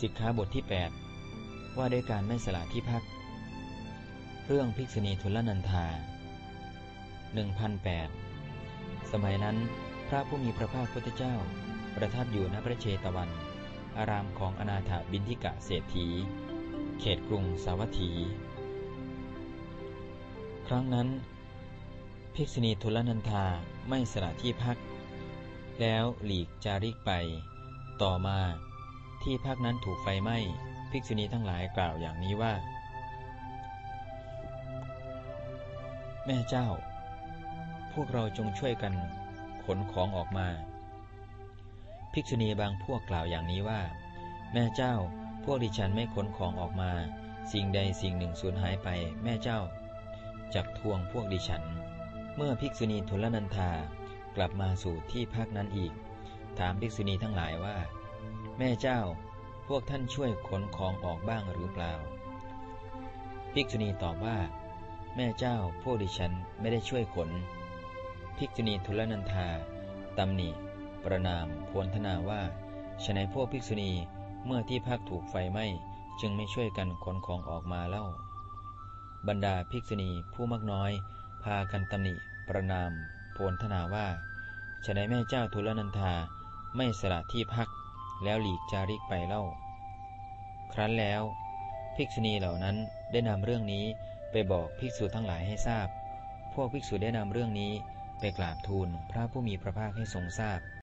สิกขาบทที่ 8 ว่าด้วยการไม่สละที่พัก เรื่องภิกษุณีทุลนันธา1008 สมัยนั้น พระผู้มีพระภาคพุทธเจ้า ประทับอยู่ณพระเชตวัน อารามของอนาถบินทิกะเศรษฐี เขตกรุงสาวัตถี ครั้งนั้น ภิกษุณีทุลนันธาไม่สละที่พัก แล้วหลีกจาริกไป ต่อมา ที่พักนั้นถูกไฟไหม้ ภิกษุณีทั้งหลายกล่าวอย่างนี้ว่า แม่เจ้า พวกเราจงช่วยกันขนของออกมา ภิกษุณีบางพวกกล่าวอย่างนี้ว่า แม่เจ้า พวกดิฉันไม่ขนของออกมา สิ่งใดสิ่งหนึ่งสูญหายไป แม่เจ้าจักทวงพวกดิฉัน เมื่อภิกษุณีทุลนันธากลับมาสู่ที่พักนั้นอีก ถามภิกษุณีทั้งหลายว่า แม่เจ้า พวกท่านช่วยขนของออกบ้างหรือเปล่า ภิกษุณีตอบว่า แม่เจ้าพวกดิฉันไม่ได้ช่วยขน ภิกษุณีทุลนันธาตำหนิ ประนามพวนทนาว่าฉนัยพวกภิกษุณีเมื่อที่พักถูกไฟไหม้จึงไม่ช่วยกันขนของออกมาเล่า บรรดาภิกษุณีผู้มักน้อย พากันตำหนิ ประนามโพนทนาว่าฉนัยแม่เจ้าทุลนันธาไม่สละที่พัก แล้วหลีกจาริกไปเล่า ครั้นแล้ว ภิกษุณีเหล่านั้นได้นำเรื่องนี้ไปบอกภิกษุทั้งหลายให้ทราบ พวกภิกษุได้นำเรื่องนี้ไปกราบทูลพระผู้มีพระภาคให้ทรงทราบ